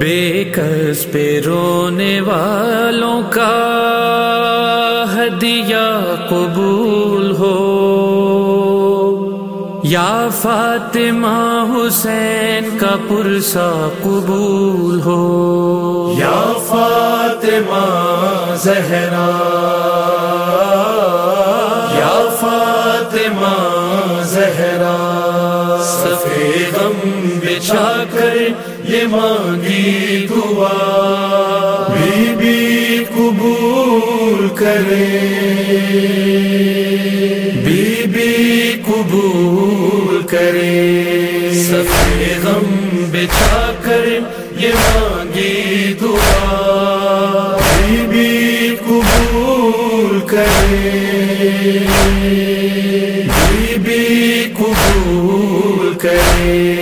بے کس پہ رونے والوں کا ہدیہ قبول ہو۔ یا فاطمہ حسین کا پرسا قبول ہو۔ یا فاطمہ زہرا۔ یا فاطمہ زہرا۔ سفید غم بچھا کر یہ مانگی دعا۔ بی بی قبول کرے۔ بی بی قبول کرے۔ سفید غم بچھا کر یہ مانگی دعا۔ بی بی قبول کرے۔ بی بی قبول کرے۔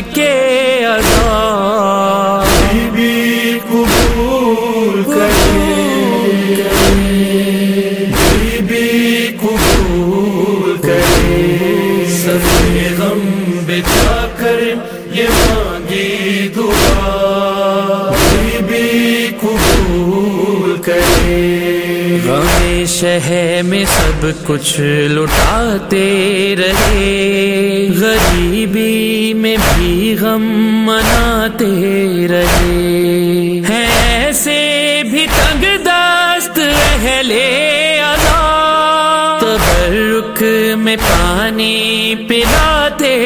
کے ادا شہر میں سب کچھ لٹاتے رہے۔ غریبی میں بھی غم مناتے رہے۔ ہیں ایسے بھی تنگ دست اہلے تبرک میں پانی پلاتے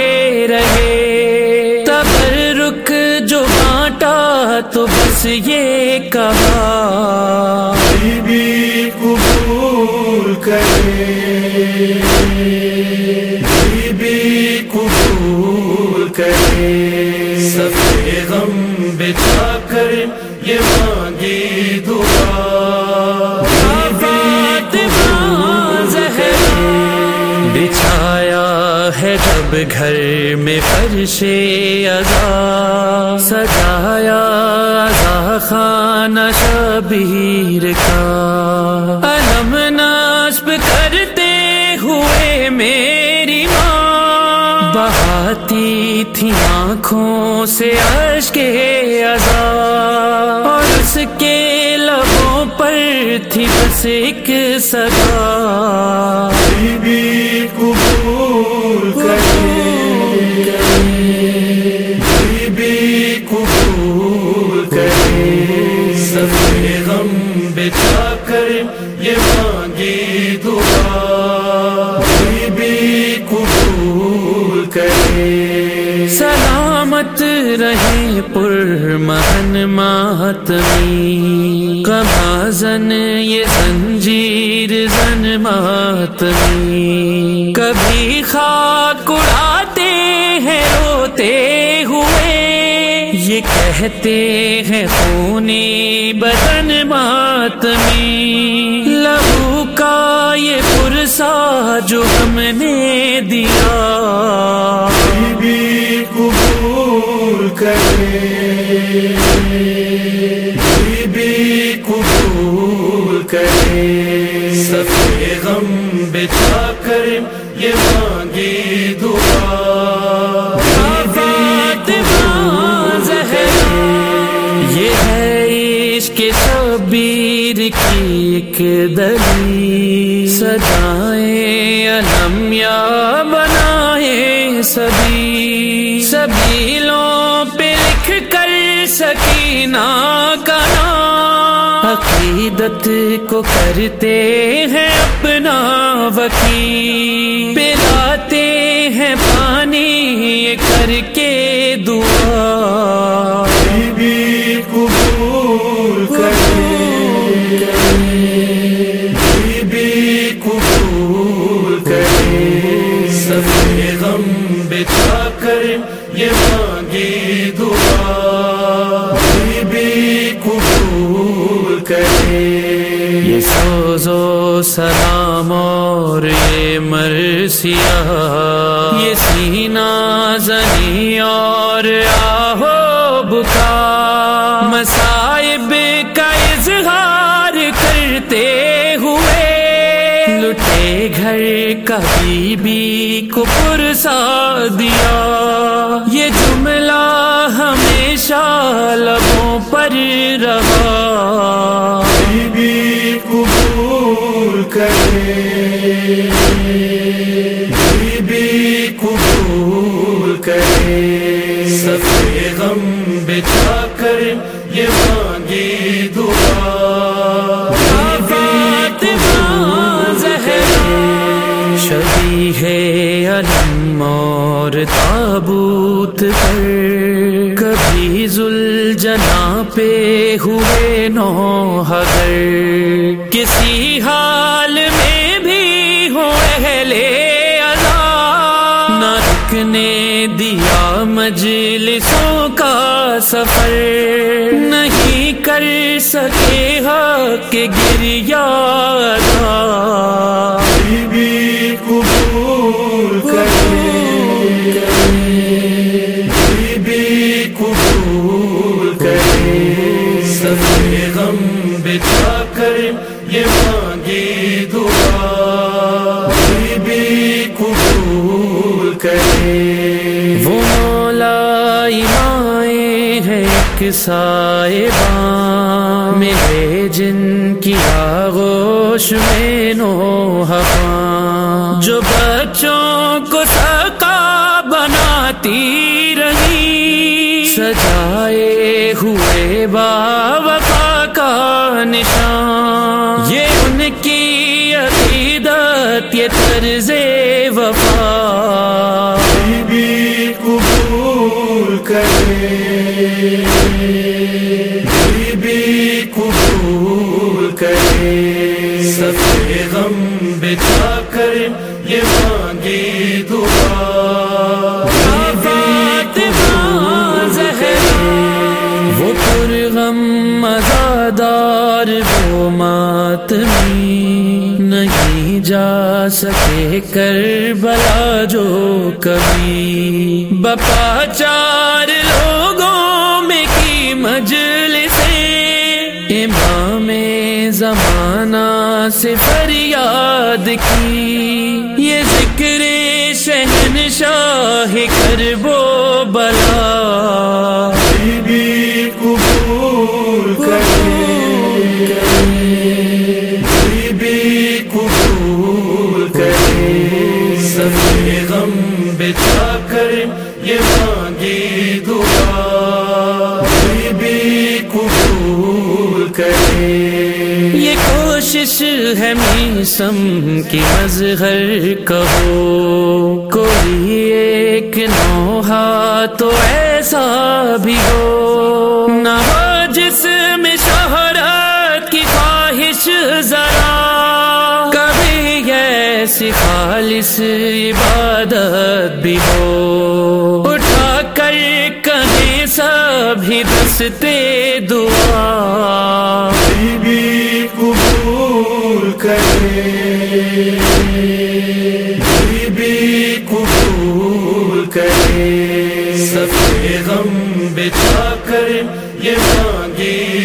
رہے۔ تبرک جو بانٹا تو بس یہ کہا۔ قبول کرے بی بی قبول کرے سفے غم بچا کر یہ مانگی دعا بچھایا ہے جب گھر میں فرش ازا سجایا ازا خانہ شبیر کا۔ علم بہاتی تھی آنکھوں سے عرش کے ازا اور اس کے لبوں پر تھی بس ایک صدا۔ بی بی قبول کرے پر محن ماتمی کبا زن یہ زنجیر زن ماتمی کبھی خاک اڑاتے ہیں، روتے ہوئے۔ یہ کہتے ہیں خونی بدن ماتمی لہو کا یہ پرسا جو ہم نے دیا۔ بی قبول کرے سفے غم بچا کر یہ مانگی دعا۔ یہ ہے عشق شبیر کی ایک دلی سجائے علم یا بنائے سبھی سکینہ کا عقیدت کو کرتے ہیں اپنا وکیل۔ پلاتے ہیں پانی کر کے دعا۔ بی بی قبول کرے۔ بی بی قبول کرے۔ سفے غم بچا کر یہ مانگی دعا۔ سلام اور یہ مرثیہ، یہ سینہ زنی اور آہو بکا مصائب کا اظہار کرتے ہوئے لٹے گھر کبھی بھی کو پرسا دیا یہ جملہ ہمیشہ لبوں پر رہا تابوت پر کبھی زل جنا پہ ہوئے نو اگر کسی حال میں بھی ہو اہلے نہ رکنے دیا مجلسوں کا سفر۔ نہیں کر سکے حق گریا بھی کرے وہ مولا مائیں ہے ایک سائے میں ہے جن کی آغوش میں نو حفاں جو بچوں کو سکا بناتی رہی۔ سجائے ہوئے باوفا بھی قبول کرے سفے غم کر یہ دعا۔ وہ مزادار وہ ماتمی نہیں جا سکے۔ کر بلا جو کبھی بپا چار زمانہ سے فریاد کی۔ یہ ذکر شہن شاہ کر وہ بلا۔ بھی قبول کرے۔ بھی قبول کرے۔ سفے غم بچا کر یہ میسم کی مظہر کہو، کوئی ایک نوحہ تو ایسا بھی ہو۔ نہ ہو جس میں شہرت کی خواہش ذرا، کبھی ایسی خالص عبادت بھی ہو۔ اٹھا کر کہیں سبھی دستے دعا۔ غریبی قبول کرے سفے غم بچا کر یہ مانگے